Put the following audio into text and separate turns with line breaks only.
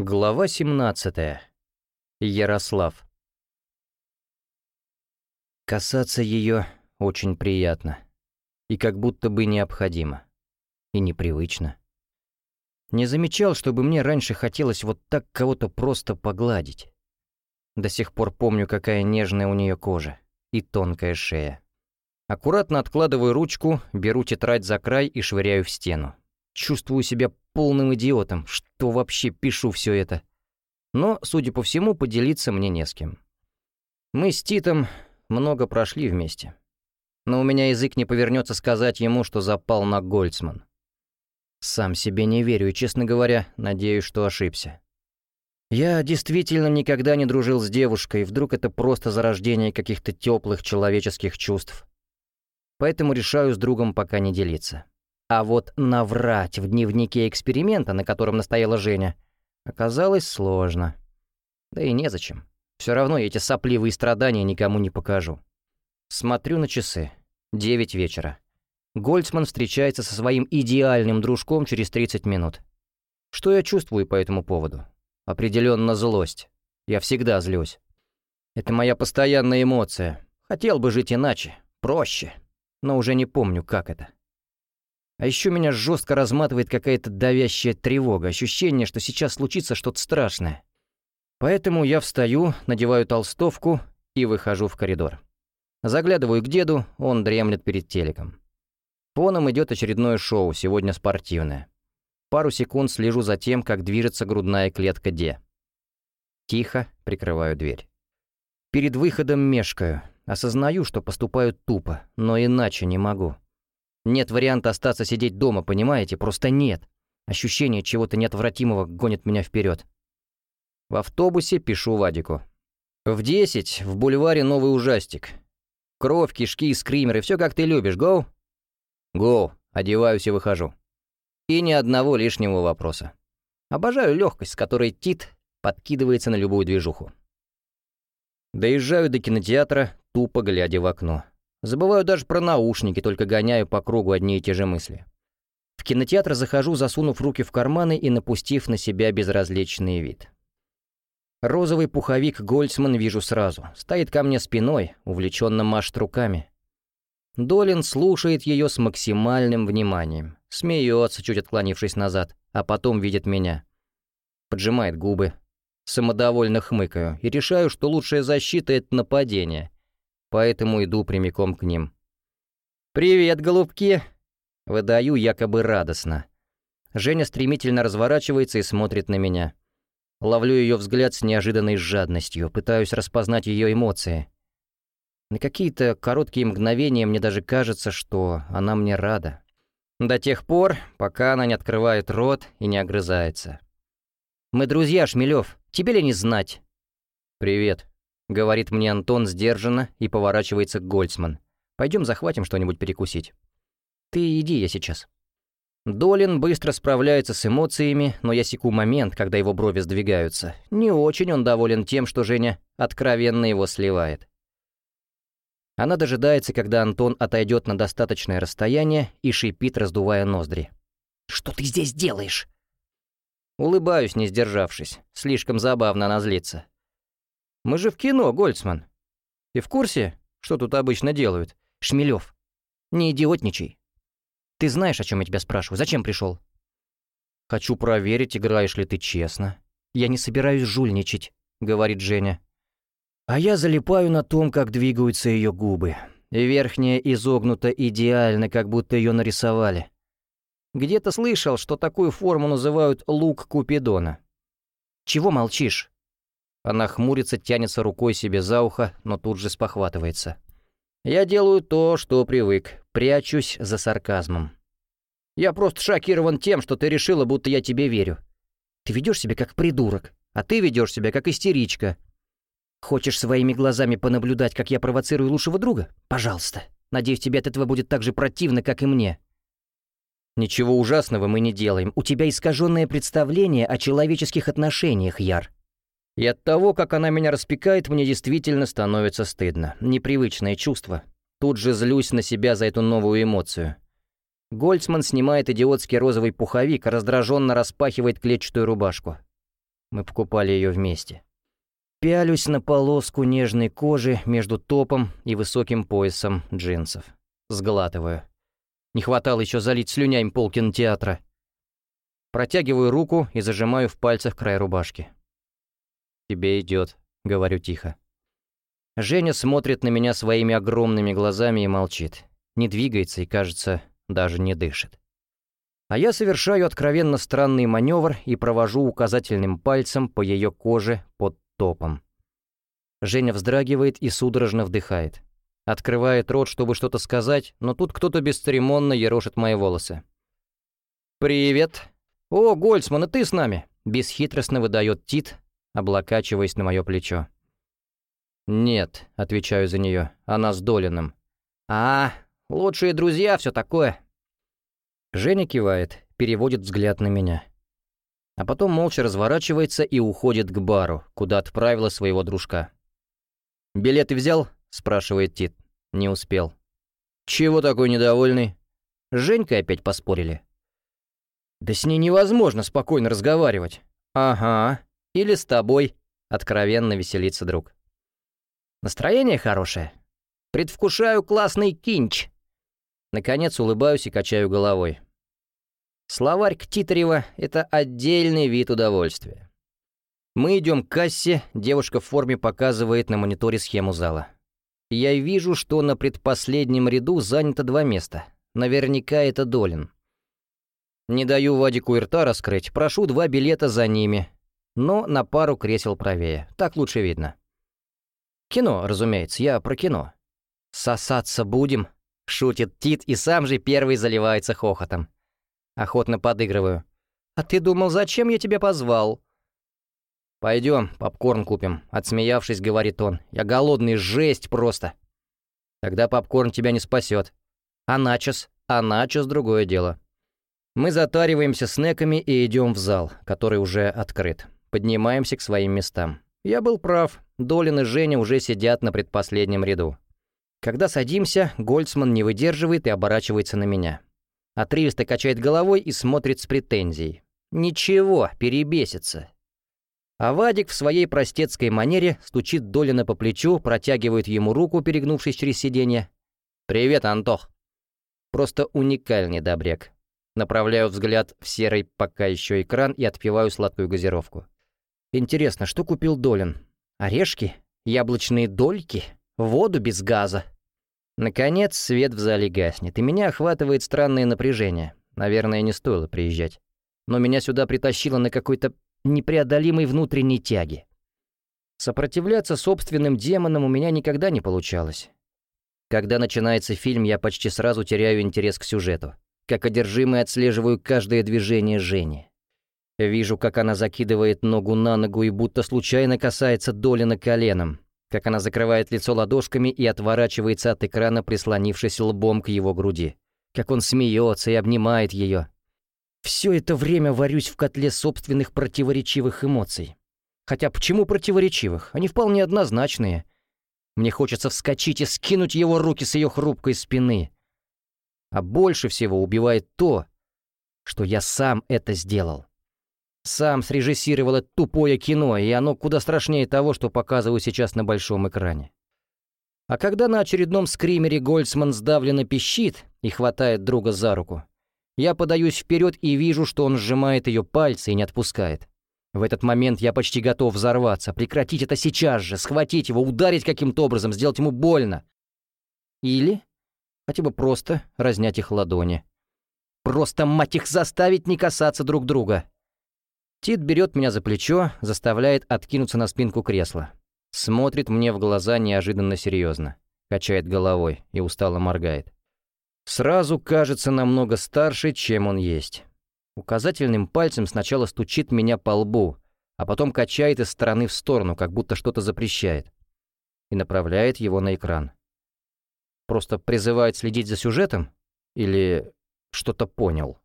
Глава 17. Ярослав. Касаться ее очень приятно. И как будто бы необходимо. И непривычно. Не замечал, чтобы мне раньше хотелось вот так кого-то просто погладить. До сих пор помню, какая нежная у нее кожа и тонкая шея. Аккуратно откладываю ручку, беру тетрадь за край и швыряю в стену. Чувствую себя полным идиотом, что вообще пишу все это. Но, судя по всему, поделиться мне не с кем. Мы с Титом много прошли вместе. Но у меня язык не повернется сказать ему, что запал на Гольцман. Сам себе не верю и, честно говоря, надеюсь, что ошибся. Я действительно никогда не дружил с девушкой, вдруг это просто зарождение каких-то теплых человеческих чувств. Поэтому решаю с другом пока не делиться. А вот наврать в дневнике эксперимента, на котором настояла Женя, оказалось сложно. Да и незачем. Все равно эти сопливые страдания никому не покажу. Смотрю на часы. Девять вечера. Гольцман встречается со своим идеальным дружком через 30 минут. Что я чувствую по этому поводу? Определенно злость. Я всегда злюсь. Это моя постоянная эмоция. Хотел бы жить иначе, проще, но уже не помню, как это. А еще меня жестко разматывает какая-то давящая тревога, ощущение, что сейчас случится что-то страшное. Поэтому я встаю, надеваю толстовку и выхожу в коридор. Заглядываю к деду, он дремлет перед телеком. Фоном идет очередное шоу, сегодня спортивное. Пару секунд слежу за тем, как движется грудная клетка Де. Тихо прикрываю дверь. Перед выходом мешкаю, осознаю, что поступаю тупо, но иначе не могу. Нет варианта остаться сидеть дома, понимаете? Просто нет. Ощущение чего-то неотвратимого гонит меня вперед. В автобусе пишу Вадику. В 10 в бульваре новый ужастик. Кровь, кишки, скримеры, все как ты любишь, гоу? Гоу, одеваюсь и выхожу. И ни одного лишнего вопроса. Обожаю легкость, с которой Тит подкидывается на любую движуху. Доезжаю до кинотеатра, тупо глядя в окно. Забываю даже про наушники, только гоняю по кругу одни и те же мысли. В кинотеатр захожу, засунув руки в карманы и напустив на себя безразличный вид. Розовый пуховик Гольцман вижу сразу. Стоит ко мне спиной, увлеченно машет руками. Долин слушает ее с максимальным вниманием. Смеется, чуть отклонившись назад, а потом видит меня. Поджимает губы. Самодовольно хмыкаю и решаю, что лучшая защита — это нападение — поэтому иду прямиком к ним. «Привет, голубки!» Выдаю якобы радостно. Женя стремительно разворачивается и смотрит на меня. Ловлю ее взгляд с неожиданной жадностью, пытаюсь распознать ее эмоции. На какие-то короткие мгновения мне даже кажется, что она мне рада. До тех пор, пока она не открывает рот и не огрызается. «Мы друзья, Шмелев, тебе ли не знать?» «Привет», — говорит мне Антон сдержанно и поворачивается к Гольцман. «Пойдем захватим что-нибудь перекусить». «Ты иди, я сейчас». Долин быстро справляется с эмоциями, но я секу момент, когда его брови сдвигаются. Не очень он доволен тем, что Женя откровенно его сливает. Она дожидается, когда Антон отойдет на достаточное расстояние и шипит, раздувая ноздри. «Что ты здесь делаешь?» Улыбаюсь, не сдержавшись. Слишком забавно она злится. Мы же в кино, Гольцман. Ты в курсе, что тут обычно делают? Шмелев, не идиотничай. Ты знаешь, о чем я тебя спрашиваю? Зачем пришел? Хочу проверить, играешь ли ты честно. Я не собираюсь жульничать, говорит Женя. А я залипаю на том, как двигаются ее губы. Верхняя изогнута идеально, как будто ее нарисовали. Где-то слышал, что такую форму называют лук Купидона. Чего молчишь? Она хмурится, тянется рукой себе за ухо, но тут же спохватывается. Я делаю то, что привык, прячусь за сарказмом. Я просто шокирован тем, что ты решила, будто я тебе верю. Ты ведешь себя как придурок, а ты ведешь себя как истеричка. Хочешь своими глазами понаблюдать, как я провоцирую лучшего друга? Пожалуйста. Надеюсь, тебе от этого будет так же противно, как и мне. Ничего ужасного мы не делаем. У тебя искаженное представление о человеческих отношениях, Яр. И от того, как она меня распекает, мне действительно становится стыдно. Непривычное чувство. Тут же злюсь на себя за эту новую эмоцию. Гольцман снимает идиотский розовый пуховик, раздраженно распахивает клетчатую рубашку. Мы покупали ее вместе. Пялюсь на полоску нежной кожи между топом и высоким поясом джинсов. Сглатываю. Не хватало еще залить слюнями пол кинотеатра. Протягиваю руку и зажимаю в пальцах край рубашки. «Тебе идет», — говорю тихо. Женя смотрит на меня своими огромными глазами и молчит. Не двигается и, кажется, даже не дышит. А я совершаю откровенно странный маневр и провожу указательным пальцем по ее коже под топом. Женя вздрагивает и судорожно вдыхает. Открывает рот, чтобы что-то сказать, но тут кто-то бесцеремонно ерошит мои волосы. «Привет!» «О, Гольцман, и ты с нами?» — бесхитростно выдает Тит, облокачиваясь на мое плечо. «Нет», — отвечаю за нее, — «она с Долиным». «А, лучшие друзья, все такое». Женя кивает, переводит взгляд на меня а потом молча разворачивается и уходит к бару, куда отправила своего дружка. «Билеты взял?» — спрашивает Тит. Не успел. «Чего такой недовольный?» С Женькой опять поспорили. «Да с ней невозможно спокойно разговаривать». «Ага. Или с тобой», — откровенно веселится друг. «Настроение хорошее. Предвкушаю классный кинч». Наконец улыбаюсь и качаю головой. Словарь Ктитарева — это отдельный вид удовольствия. Мы идем к кассе, девушка в форме показывает на мониторе схему зала. Я вижу, что на предпоследнем ряду занято два места. Наверняка это Долин. Не даю Вадику и рта раскрыть, прошу два билета за ними, но на пару кресел правее, так лучше видно. Кино, разумеется, я про кино. «Сосаться будем?» — шутит Тит и сам же первый заливается хохотом. Охотно подыгрываю. «А ты думал, зачем я тебя позвал?» «Пойдем, попкорн купим», — отсмеявшись, говорит он. «Я голодный, жесть просто». «Тогда попкорн тебя не спасет. А начос? А начос — другое дело». Мы затариваемся снеками и идем в зал, который уже открыт. Поднимаемся к своим местам. Я был прав. Долин и Женя уже сидят на предпоследнем ряду. Когда садимся, Гольцман не выдерживает и оборачивается на меня. Отрывисто качает головой и смотрит с претензией. «Ничего, перебесится». А Вадик в своей простецкой манере стучит Долина по плечу, протягивает ему руку, перегнувшись через сиденье. «Привет, Антох». Просто уникальный добряк. Направляю взгляд в серый пока еще экран и отпиваю сладкую газировку. Интересно, что купил Долин? Орешки? Яблочные дольки? Воду без газа? Наконец, свет в зале гаснет, и меня охватывает странное напряжение. Наверное, не стоило приезжать. Но меня сюда притащило на какой-то непреодолимой внутренней тяге. Сопротивляться собственным демонам у меня никогда не получалось. Когда начинается фильм, я почти сразу теряю интерес к сюжету. Как одержимый отслеживаю каждое движение Жени. Вижу, как она закидывает ногу на ногу и будто случайно касается Долина коленом как она закрывает лицо ладошками и отворачивается от экрана, прислонившись лбом к его груди, как он смеется и обнимает ее. Все это время варюсь в котле собственных противоречивых эмоций. Хотя почему противоречивых? Они вполне однозначные. Мне хочется вскочить и скинуть его руки с ее хрупкой спины. А больше всего убивает то, что я сам это сделал. Сам срежиссировал это тупое кино, и оно куда страшнее того, что показываю сейчас на большом экране. А когда на очередном скримере Гольцман сдавленно пищит и хватает друга за руку, я подаюсь вперед и вижу, что он сжимает ее пальцы и не отпускает. В этот момент я почти готов взорваться, прекратить это сейчас же, схватить его, ударить каким-то образом, сделать ему больно. Или хотя бы просто разнять их ладони. Просто, мать их, заставить не касаться друг друга. Тит берет меня за плечо, заставляет откинуться на спинку кресла. Смотрит мне в глаза неожиданно серьезно, качает головой и устало моргает. Сразу кажется намного старше, чем он есть. Указательным пальцем сначала стучит меня по лбу, а потом качает из стороны в сторону, как будто что-то запрещает, и направляет его на экран. Просто призывает следить за сюжетом? Или что-то понял?